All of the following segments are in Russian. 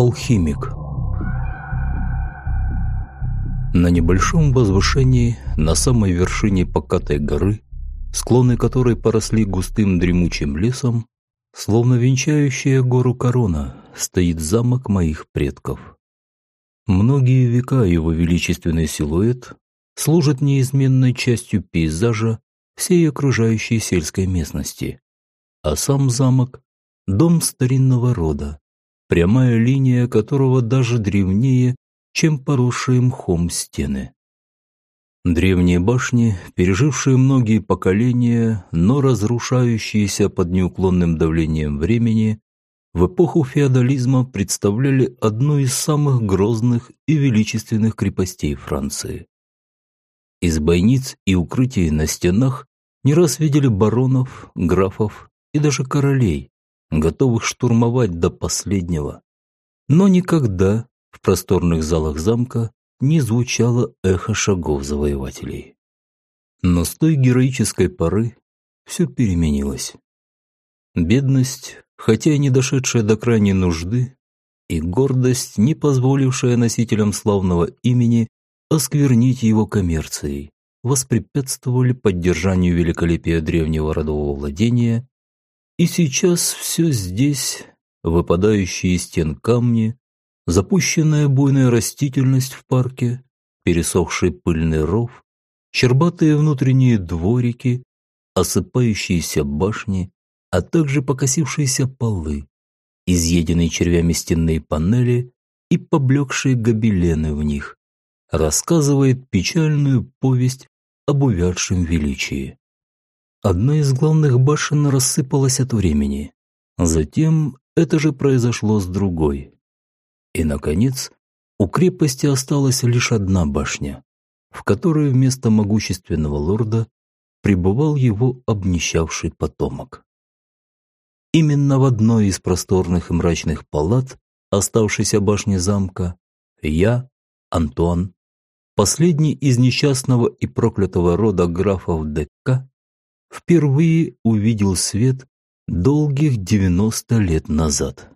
Алхимик На небольшом возвышении, на самой вершине покатой горы, склоны которой поросли густым дремучим лесом, словно венчающая гору корона, стоит замок моих предков. Многие века его величественный силуэт служит неизменной частью пейзажа всей окружающей сельской местности, а сам замок – дом старинного рода, прямая линия которого даже древнее, чем поросшие мхом стены. Древние башни, пережившие многие поколения, но разрушающиеся под неуклонным давлением времени, в эпоху феодализма представляли одну из самых грозных и величественных крепостей Франции. Из бойниц и укрытий на стенах не раз видели баронов, графов и даже королей, готовых штурмовать до последнего. Но никогда в просторных залах замка не звучало эхо шагов завоевателей. Но с той героической поры все переменилось. Бедность, хотя и не дошедшая до крайней нужды, и гордость, не позволившая носителям славного имени осквернить его коммерцией, воспрепятствовали поддержанию великолепия древнего родового владения, и сейчас все здесь, выпадающие из стен камни, запущенная буйная растительность в парке, пересохший пыльный ров, щербатые внутренние дворики, осыпающиеся башни, а также покосившиеся полы, изъеденные червями стенные панели и поблекшие гобелены в них, рассказывает печальную повесть об увядшем величии. Одна из главных башен рассыпалась от времени. Затем это же произошло с другой. И, наконец, у крепости осталась лишь одна башня, в которой вместо могущественного лорда пребывал его обнищавший потомок. Именно в одной из просторных и мрачных палат оставшейся башни замка я, Антуан, последний из несчастного и проклятого рода графов ДК, впервые увидел свет долгих 90 лет назад.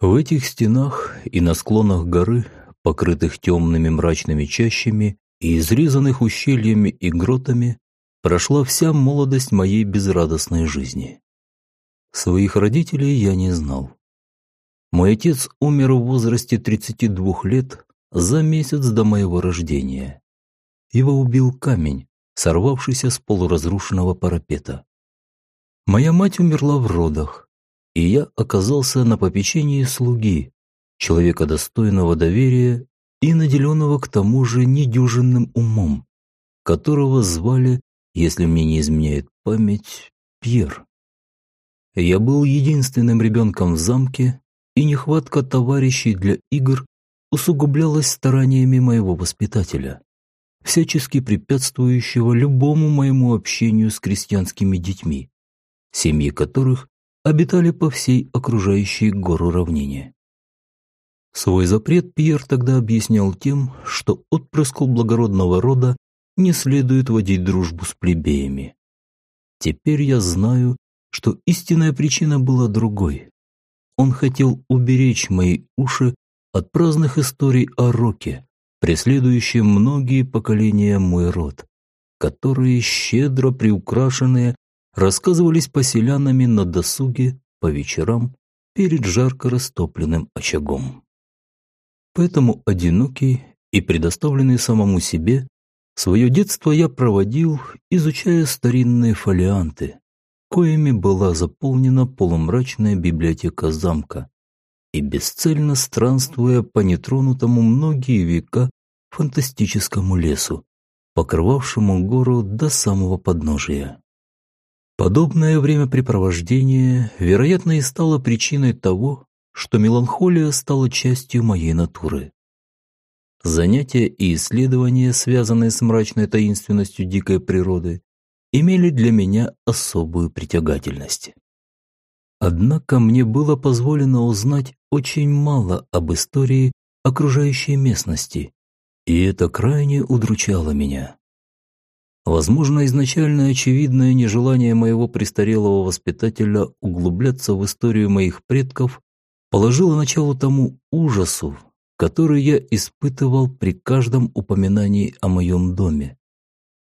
В этих стенах и на склонах горы, покрытых темными мрачными чащами и изрезанных ущельями и гротами, прошла вся молодость моей безрадостной жизни. Своих родителей я не знал. Мой отец умер в возрасте 32 лет за месяц до моего рождения. Его убил камень, сорвавшийся с полуразрушенного парапета. Моя мать умерла в родах, и я оказался на попечении слуги, человека достойного доверия и наделенного к тому же недюжинным умом, которого звали, если мне не изменяет память, Пьер. Я был единственным ребенком в замке, и нехватка товарищей для игр усугублялась стараниями моего воспитателя, всячески препятствующего любому моему общению с крестьянскими детьми, семьи которых обитали по всей окружающей гору равнине. Свой запрет Пьер тогда объяснял тем, что отпрыску благородного рода не следует водить дружбу с плебеями. Теперь я знаю, что истинная причина была другой. Он хотел уберечь мои уши от праздных историй о Роке, преследующие многие поколения мой род, которые, щедро приукрашенные, рассказывались поселянами на досуге по вечерам перед жарко растопленным очагом. Поэтому одинокий и предоставленный самому себе, свое детство я проводил, изучая старинные фолианты, коими была заполнена полумрачная библиотека замка, и бесцельно странствуя по нетронутому многие века фантастическому лесу, покрывавшему гору до самого подножия. Подобное времяпрепровождение, вероятно, и стало причиной того, что меланхолия стала частью моей натуры. Занятия и исследования, связанные с мрачной таинственностью дикой природы, имели для меня особую притягательность. Однако мне было позволено узнать очень мало об истории окружающей местности, и это крайне удручало меня. Возможно, изначально очевидное нежелание моего престарелого воспитателя углубляться в историю моих предков положило начало тому ужасу, который я испытывал при каждом упоминании о моем доме.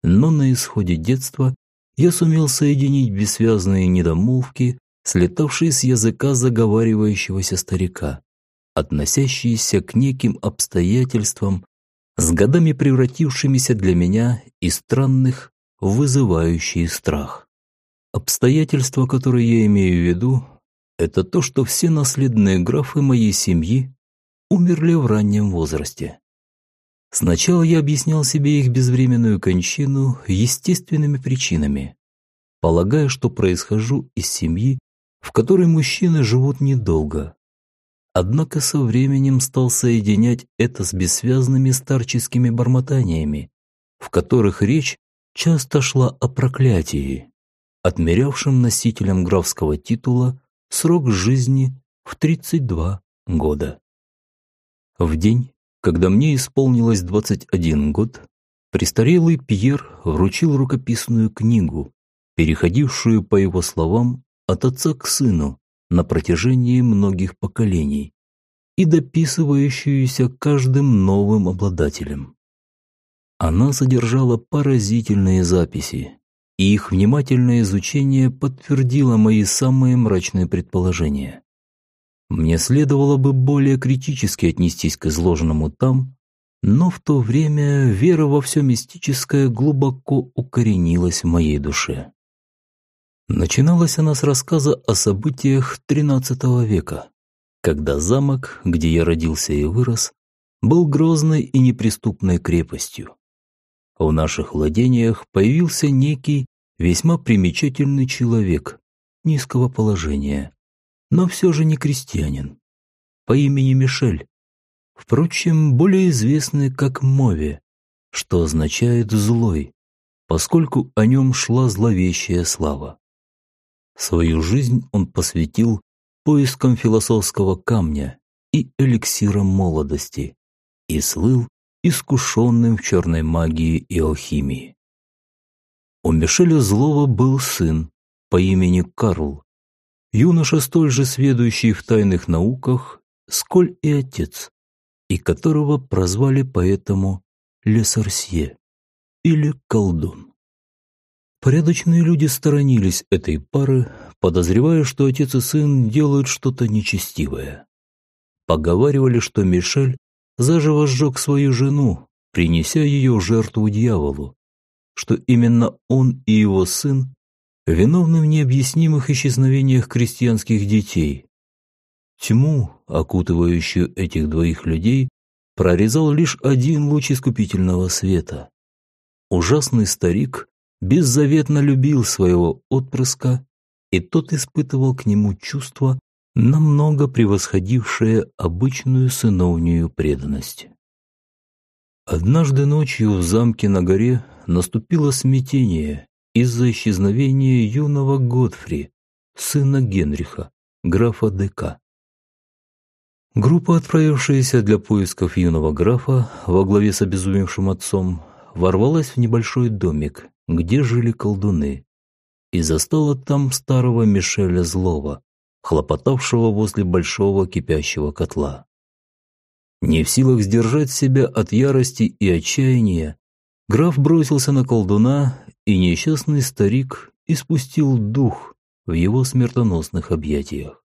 Но на исходе детства я сумел соединить бессвязные недомолвки, слетавшие с языка заговаривающегося старика, относящиеся к неким обстоятельствам, с годами превратившимися для меня из странных, вызывающие страх. Обстоятельства, которые я имею в виду, это то, что все наследные графы моей семьи умерли в раннем возрасте. Сначала я объяснял себе их безвременную кончину естественными причинами, полагая, что происхожу из семьи, в которой мужчины живут недолго. Однако со временем стал соединять это с бессвязными старческими бормотаниями, в которых речь часто шла о проклятии, отмерявшем носителям графского титула срок жизни в 32 года. В день, когда мне исполнилось 21 год, престарелый Пьер вручил рукописную книгу, переходившую, по его словам, от отца к сыну на протяжении многих поколений и дописывающуюся каждым новым обладателем. Она содержала поразительные записи, и их внимательное изучение подтвердило мои самые мрачные предположения. Мне следовало бы более критически отнестись к изложенному там, но в то время вера во все мистическое глубоко укоренилась в моей душе. Начиналась она с рассказа о событиях XIII века, когда замок, где я родился и вырос, был грозной и неприступной крепостью. В наших владениях появился некий весьма примечательный человек низкого положения, но все же не крестьянин, по имени Мишель, впрочем, более известный как Мови, что означает «злой», поскольку о нем шла зловещая слава. Свою жизнь он посвятил поискам философского камня и эликсира молодости и слыл искушенным в черной магии и алхимии. У Мишеля Злого был сын по имени Карл, юноша столь же сведущий в тайных науках, сколь и отец, и которого прозвали поэтому Лесарсье или колдун. Порядочные люди сторонились этой пары, подозревая, что отец и сын делают что-то нечестивое. Поговаривали, что Мишель заживо сжег свою жену, принеся ее жертву дьяволу, что именно он и его сын виновны в необъяснимых исчезновениях крестьянских детей. Тьму, окутывающую этих двоих людей, прорезал лишь один луч искупительного света. Ужасный старик беззаветно любил своего отпрыска, и тот испытывал к нему чувство, намного превосходившее обычную сыновнюю преданность. Однажды ночью в замке на горе наступило смятение, из-за исчезновения юного Годфри, сына Генриха, графа ДК. Группа, отправившаяся для поисков юного графа во главе с обезумевшим отцом, ворвалась в небольшой домик, где жили колдуны, и застала там старого Мишеля Злого, хлопотавшего возле большого кипящего котла. Не в силах сдержать себя от ярости и отчаяния, граф бросился на колдуна и несчастный старик испустил дух в его смертоносных объятиях.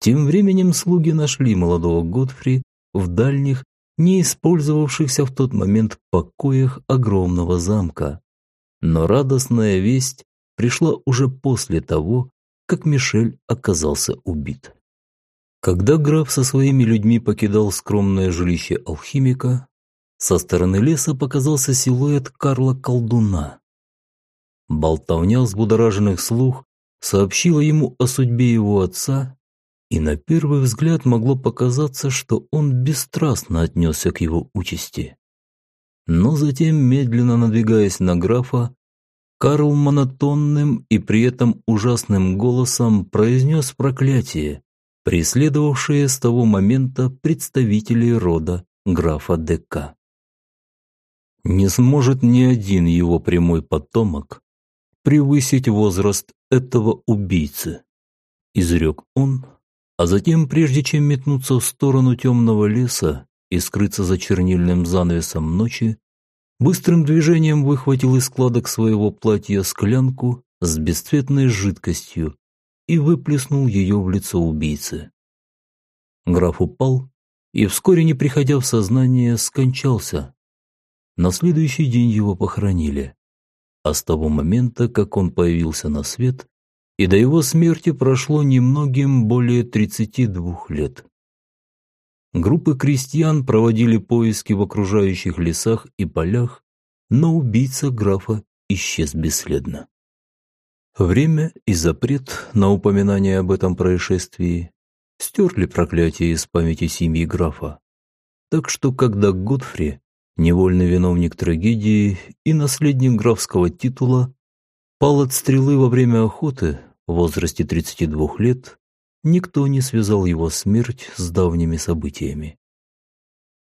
Тем временем слуги нашли молодого Годфри в дальних, не использовавшихся в тот момент покоях огромного замка. Но радостная весть пришла уже после того, как Мишель оказался убит. Когда граф со своими людьми покидал скромное жилище алхимика, со стороны леса показался силуэт Карла Колдуна. Болтовня взбудораженных слух сообщила ему о судьбе его отца, и на первый взгляд могло показаться, что он бесстрастно отнесся к его участи. Но затем, медленно надвигаясь на графа, Карл монотонным и при этом ужасным голосом произнес проклятие, преследовавшее с того момента представителей рода графа ДК. Не сможет ни один его прямой потомок превысить возраст этого убийцы, изрек он, А затем, прежде чем метнуться в сторону темного леса и скрыться за чернильным занавесом ночи, быстрым движением выхватил из складок своего платья склянку с бесцветной жидкостью и выплеснул ее в лицо убийцы. Граф упал и, вскоре не приходя в сознание, скончался. На следующий день его похоронили. А с того момента, как он появился на свет, и до его смерти прошло немногим более 32 лет. Группы крестьян проводили поиски в окружающих лесах и полях, но убийца графа исчез бесследно. Время и запрет на упоминание об этом происшествии стерли проклятие из памяти семьи графа. Так что, когда Годфри, невольный виновник трагедии и наследник графского титула, пал от стрелы во время охоты, в возрасте 32 лет никто не связал его смерть с давними событиями.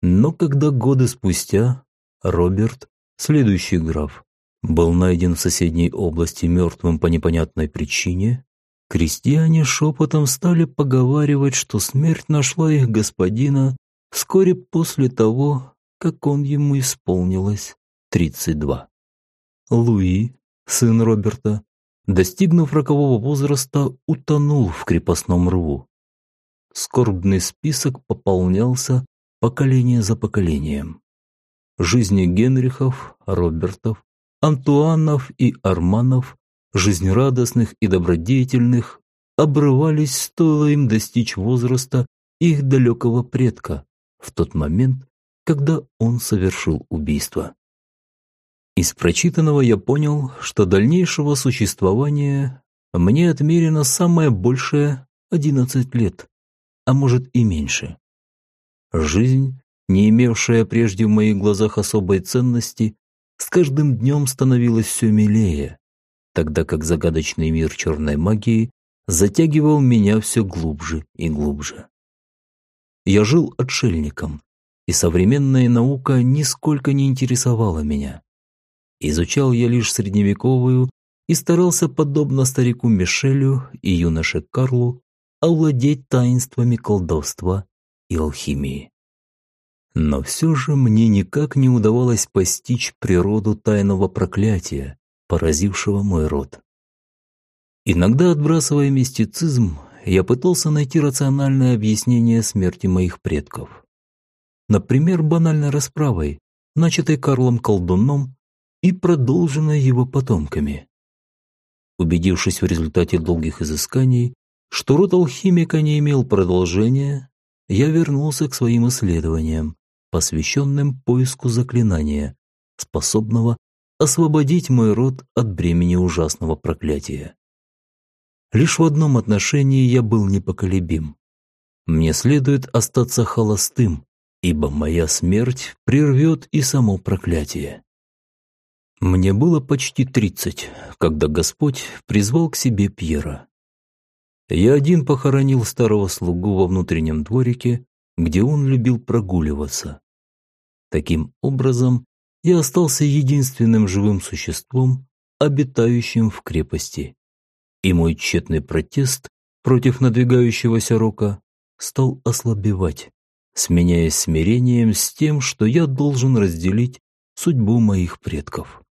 Но когда годы спустя Роберт, следующий граф, был найден в соседней области мертвым по непонятной причине, крестьяне шепотом стали поговаривать, что смерть нашла их господина вскоре после того, как он ему исполнилось 32. Луи, сын Роберта, достигнув рокового возраста, утонул в крепостном рву. Скорбный список пополнялся поколение за поколением. Жизни Генрихов, Робертов, Антуанов и Арманов, жизнерадостных и добродетельных, обрывались, стоило им достичь возраста их далекого предка в тот момент, когда он совершил убийство. Из прочитанного я понял, что дальнейшего существования мне отмерено самое большее 11 лет, а может и меньше. Жизнь, не имевшая прежде в моих глазах особой ценности, с каждым днем становилась все милее, тогда как загадочный мир черной магии затягивал меня все глубже и глубже. Я жил отшельником, и современная наука нисколько не интересовала меня. Изучал я лишь средневековую и старался, подобно старику Мишелю и юноше Карлу, овладеть таинствами колдовства и алхимии. Но все же мне никак не удавалось постичь природу тайного проклятия, поразившего мой род. Иногда, отбрасывая мистицизм, я пытался найти рациональное объяснение смерти моих предков. Например, банальной расправой, начатой Карлом Колдуном и продолженное его потомками. Убедившись в результате долгих изысканий, что род алхимика не имел продолжения, я вернулся к своим исследованиям, посвященным поиску заклинания, способного освободить мой род от бремени ужасного проклятия. Лишь в одном отношении я был непоколебим. Мне следует остаться холостым, ибо моя смерть прервет и само проклятие. Мне было почти тридцать, когда Господь призвал к себе Пьера. Я один похоронил старого слугу во внутреннем дворике, где он любил прогуливаться. Таким образом, я остался единственным живым существом, обитающим в крепости. И мой тщетный протест против надвигающегося рока стал ослабевать, сменяясь смирением с тем, что я должен разделить судьбу моих предков.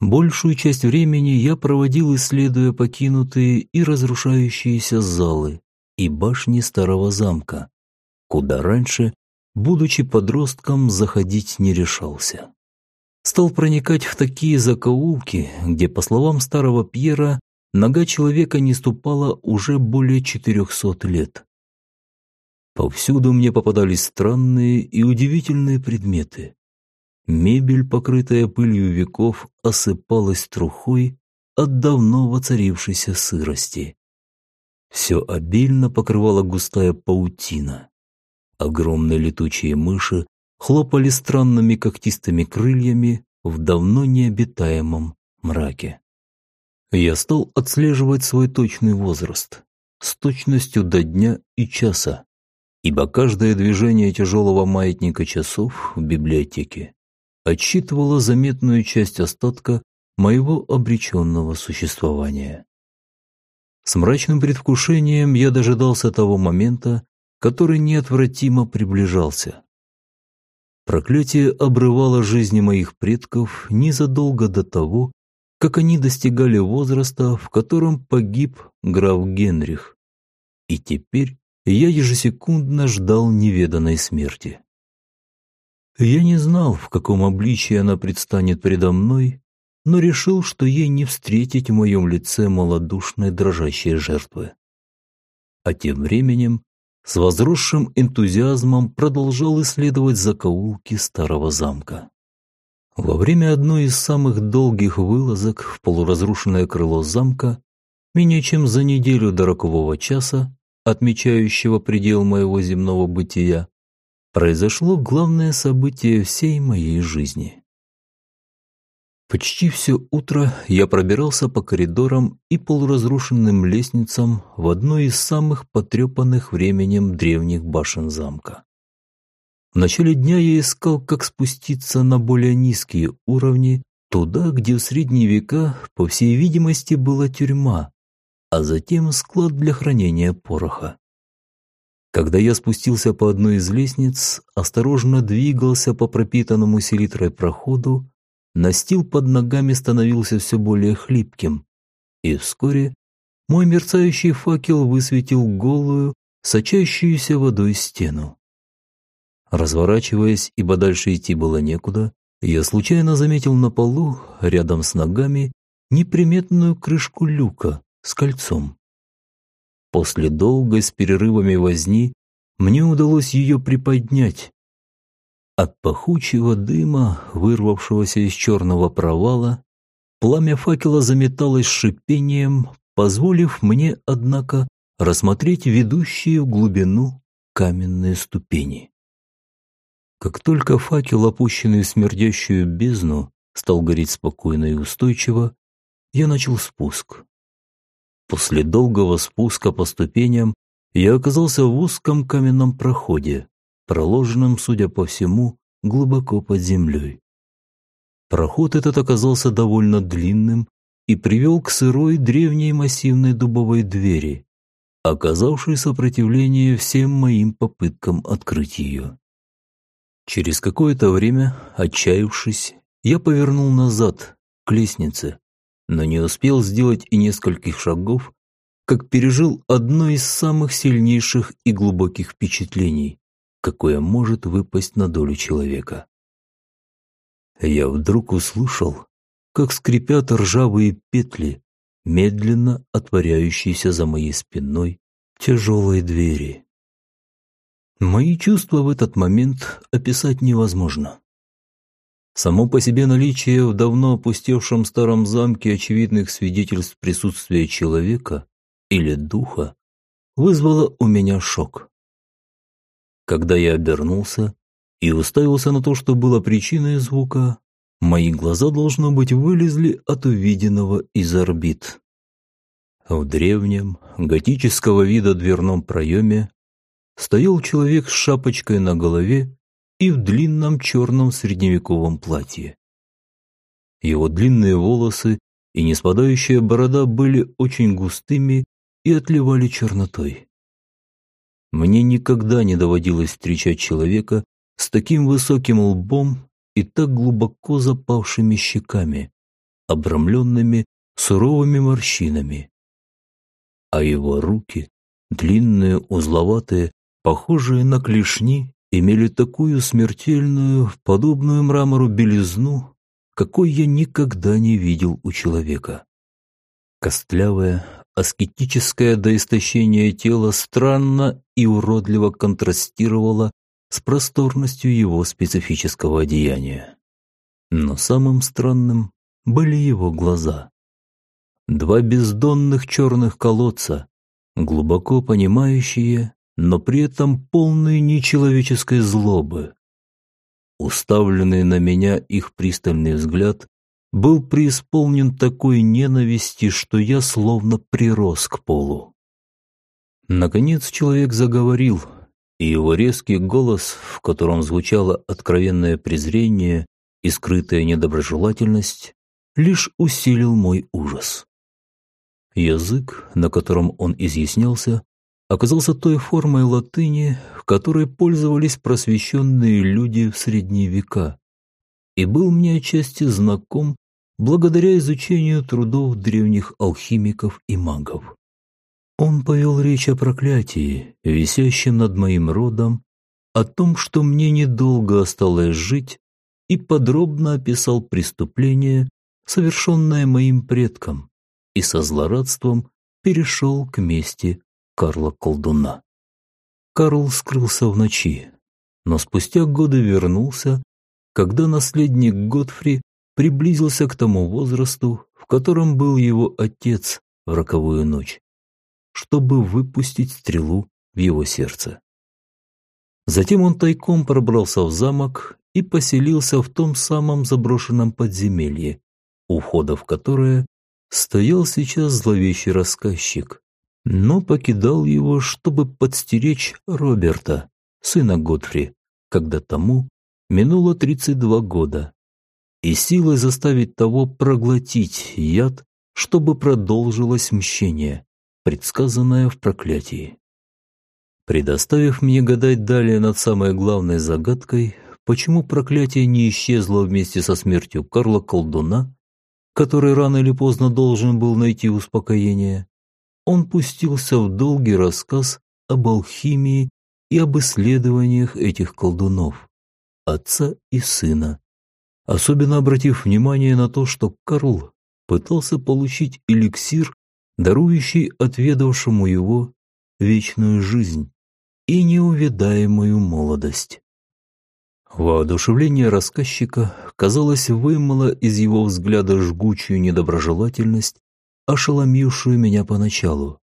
Большую часть времени я проводил, исследуя покинутые и разрушающиеся залы и башни старого замка, куда раньше, будучи подростком, заходить не решался. Стал проникать в такие закоулки, где, по словам старого Пьера, нога человека не ступала уже более четырехсот лет. Повсюду мне попадались странные и удивительные предметы, Мебель, покрытая пылью веков, осыпалась трухой от давно воцарившейся сырости. Все обильно покрывала густая паутина. Огромные летучие мыши хлопали странными когтистыми крыльями в давно необитаемом мраке. Я стал отслеживать свой точный возраст с точностью до дня и часа, ибо каждое движение тяжелого маятника часов в библиотеке отсчитывала заметную часть остатка моего обреченного существования. С мрачным предвкушением я дожидался того момента, который неотвратимо приближался. Проклятие обрывало жизни моих предков незадолго до того, как они достигали возраста, в котором погиб граф Генрих. И теперь я ежесекундно ждал неведанной смерти. Я не знал, в каком обличии она предстанет предо мной, но решил, что ей не встретить в моем лице малодушной дрожащей жертвы. А тем временем с возросшим энтузиазмом продолжал исследовать закоулки старого замка. Во время одной из самых долгих вылазок в полуразрушенное крыло замка, менее чем за неделю до рокового часа, отмечающего предел моего земного бытия, произошло главное событие всей моей жизни. Почти все утро я пробирался по коридорам и полуразрушенным лестницам в одной из самых потрепанных временем древних башен замка. В начале дня я искал, как спуститься на более низкие уровни, туда, где в средние века, по всей видимости, была тюрьма, а затем склад для хранения пороха. Когда я спустился по одной из лестниц, осторожно двигался по пропитанному селитрой проходу, настил под ногами становился все более хлипким, и вскоре мой мерцающий факел высветил голую, сочащуюся водой стену. Разворачиваясь, ибо дальше идти было некуда, я случайно заметил на полу, рядом с ногами, неприметную крышку люка с кольцом. После долгой с перерывами возни мне удалось ее приподнять, от пахучего дыма, вырвавшегося из черного провала, пламя факела заметалось шипением, позволив мне, однако, рассмотреть ведущие в глубину каменные ступени. Как только факел, опущенный в смердящую бездну, стал гореть спокойно и устойчиво, я начал спуск. После долгого спуска по ступеням я оказался в узком каменном проходе, проложенным, судя по всему, глубоко под землей. Проход этот оказался довольно длинным и привел к сырой древней массивной дубовой двери, оказавшей сопротивление всем моим попыткам открыть ее. Через какое-то время, отчаявшись, я повернул назад, к лестнице, но не успел сделать и нескольких шагов, как пережил одно из самых сильнейших и глубоких впечатлений, какое может выпасть на долю человека. Я вдруг услышал, как скрипят ржавые петли, медленно отворяющиеся за моей спиной тяжелые двери. Мои чувства в этот момент описать невозможно. Само по себе наличие в давно опустевшем старом замке очевидных свидетельств присутствия человека или духа вызвало у меня шок. Когда я обернулся и уставился на то, что было причиной звука, мои глаза, должно быть, вылезли от увиденного из орбит. В древнем, готического вида дверном проеме стоял человек с шапочкой на голове и в длинном черном средневековом платье. Его длинные волосы и неспадающая борода были очень густыми и отливали чернотой. Мне никогда не доводилось встречать человека с таким высоким лбом и так глубоко запавшими щеками, обрамленными суровыми морщинами. А его руки, длинные, узловатые, похожие на клешни, имели такую смертельную, подобную мрамору белизну, какой я никогда не видел у человека. Костлявая, аскетическое до истощения тело странно и уродливо контрастировало с просторностью его специфического одеяния. Но самым странным были его глаза. Два бездонных черных колодца, глубоко понимающие, но при этом полные нечеловеческой злобы. Уставленный на меня их пристальный взгляд был преисполнен такой ненависти, что я словно прирос к полу. Наконец человек заговорил, и его резкий голос, в котором звучало откровенное презрение и скрытая недоброжелательность, лишь усилил мой ужас. Язык, на котором он изъяснялся, оказался той формой латыни, которой пользовались просвещенные люди в средние века, и был мне отчасти знаком благодаря изучению трудов древних алхимиков и магов. Он повел речь о проклятии, висящем над моим родом, о том, что мне недолго осталось жить, и подробно описал преступление, совершенное моим предком, и со злорадством перешел к мести Карла Колдуна. Карл скрылся в ночи, но спустя годы вернулся, когда наследник Готфри приблизился к тому возрасту, в котором был его отец в роковую ночь чтобы выпустить стрелу в его сердце. Затем он тайком пробрался в замок и поселился в том самом заброшенном подземелье, у входа в которое стоял сейчас зловещий рассказчик, но покидал его, чтобы подстеречь Роберта, сына Готфри, когда тому минуло 32 года, и силой заставить того проглотить яд, чтобы продолжилось мщение предсказанное в проклятии. Предоставив мне гадать далее над самой главной загадкой, почему проклятие не исчезло вместе со смертью Карла Колдуна, который рано или поздно должен был найти успокоение, он пустился в долгий рассказ об алхимии и об исследованиях этих колдунов, отца и сына, особенно обратив внимание на то, что Карл пытался получить эликсир дарующий отведавшему его вечную жизнь и неувядаемую молодость. Воодушевление рассказчика, казалось, вымыло из его взгляда жгучую недоброжелательность, ошеломившую меня поначалу.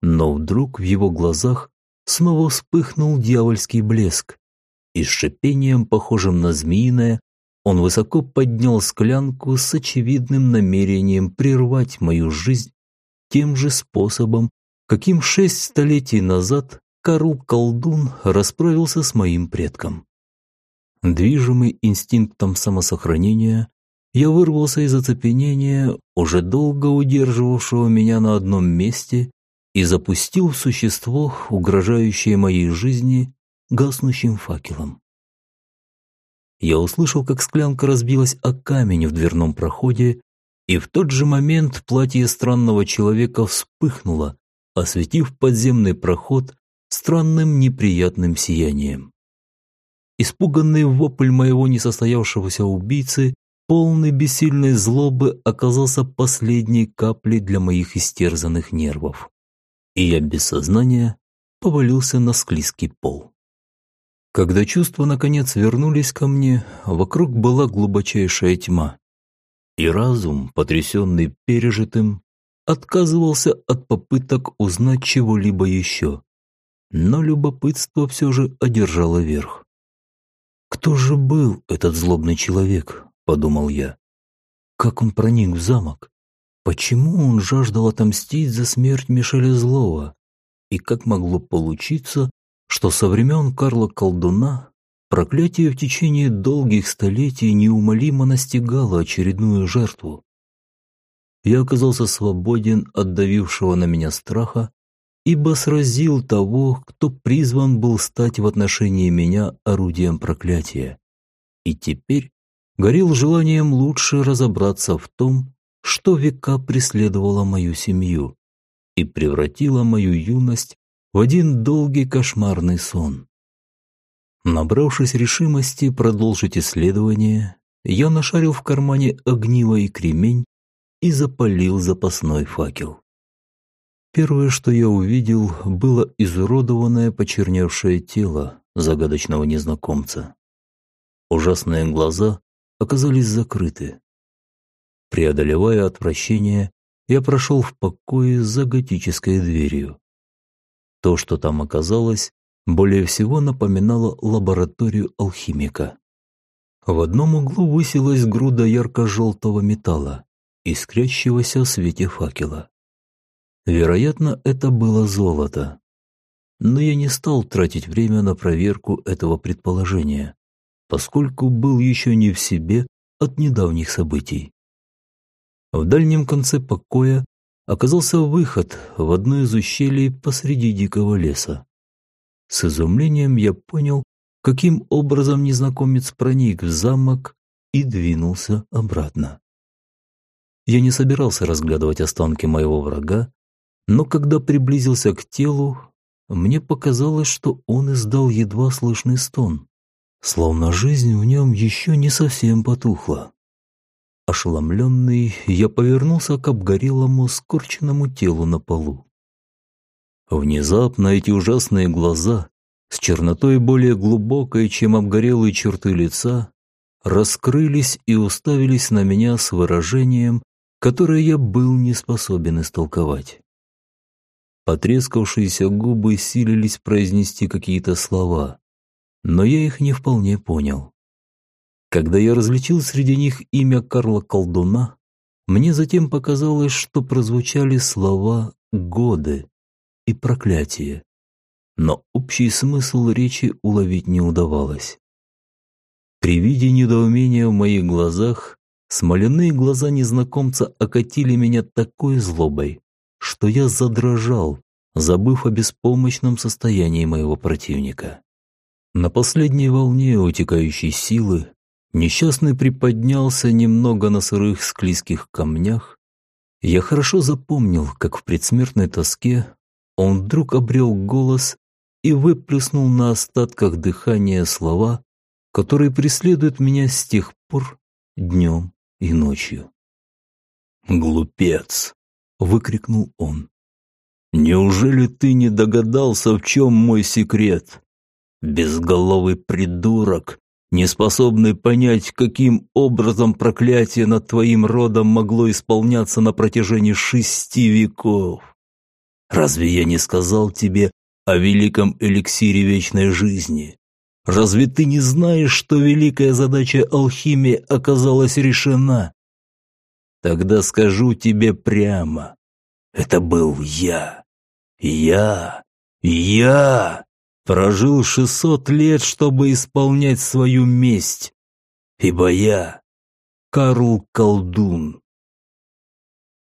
Но вдруг в его глазах снова вспыхнул дьявольский блеск, и с шипением, похожим на змеиное, он высоко поднял склянку с очевидным намерением прервать мою жизнь тем же способом, каким шесть столетий назад Карл-колдун расправился с моим предком. Движимый инстинктом самосохранения, я вырвался из оцепенения, уже долго удерживавшего меня на одном месте, и запустил в существо, угрожающее моей жизни, гаснущим факелом. Я услышал, как склянка разбилась о камень в дверном проходе и в тот же момент платье странного человека вспыхнуло, осветив подземный проход странным неприятным сиянием. Испуганный вопль моего несостоявшегося убийцы, полный бессильной злобы, оказался последней каплей для моих истерзанных нервов. И я без сознания повалился на склизкий пол. Когда чувства наконец вернулись ко мне, вокруг была глубочайшая тьма, и разум, потрясенный пережитым, отказывался от попыток узнать чего-либо еще. Но любопытство все же одержало верх. «Кто же был этот злобный человек?» – подумал я. «Как он проник в замок? Почему он жаждал отомстить за смерть Мишеля Злого? И как могло получиться, что со времен Карла Колдуна Проклятие в течение долгих столетий неумолимо настигало очередную жертву. Я оказался свободен от давившего на меня страха, ибо сразил того, кто призван был стать в отношении меня орудием проклятия. И теперь горел желанием лучше разобраться в том, что века преследовало мою семью и превратило мою юность в один долгий кошмарный сон. Набравшись решимости продолжить исследование, я нашарил в кармане огниво и кремень и запалил запасной факел. Первое, что я увидел, было изуродованное почерневшее тело загадочного незнакомца. Ужасные глаза оказались закрыты. Преодолевая отвращение, я прошел в покое за готической дверью. То, что там оказалось, более всего напоминала лабораторию алхимика. В одном углу высилась груда ярко-желтого металла, искрящегося в свете факела. Вероятно, это было золото. Но я не стал тратить время на проверку этого предположения, поскольку был еще не в себе от недавних событий. В дальнем конце покоя оказался выход в одно из ущелий посреди дикого леса. С изумлением я понял, каким образом незнакомец проник в замок и двинулся обратно. Я не собирался разглядывать останки моего врага, но когда приблизился к телу, мне показалось, что он издал едва слышный стон, словно жизнь в нем еще не совсем потухла. Ошеломленный, я повернулся к обгорелому, скорченному телу на полу. Внезапно эти ужасные глаза, с чернотой более глубокой, чем обгорелые черты лица, раскрылись и уставились на меня с выражением, которое я был не способен истолковать. Потрескавшиеся губы силились произнести какие-то слова, но я их не вполне понял. Когда я различил среди них имя Карла Колдуна, мне затем показалось, что прозвучали слова «годы» и «проклятие», но общий смысл речи уловить не удавалось. При виде недоумения в моих глазах смоляные глаза незнакомца окатили меня такой злобой, что я задрожал, забыв о беспомощном состоянии моего противника. На последней волне утекающей силы несчастный приподнялся немного на сырых склизких камнях. Я хорошо запомнил, как в предсмертной тоске он вдруг обрел голос и выплеснул на остатках дыхания слова, которые преследуют меня с тех пор днем и ночью. «Глупец!» выкрикнул он. «Неужели ты не догадался, в чем мой секрет? Безголовый придурок, не способный понять, каким образом проклятие над твоим родом могло исполняться на протяжении шести веков. Разве я не сказал тебе о великом эликсире вечной жизни? Разве ты не знаешь, что великая задача алхимии оказалась решена? Тогда скажу тебе прямо. Это был я. Я. Я. Прожил шестьсот лет, чтобы исполнять свою месть. Ибо я Карл Колдун.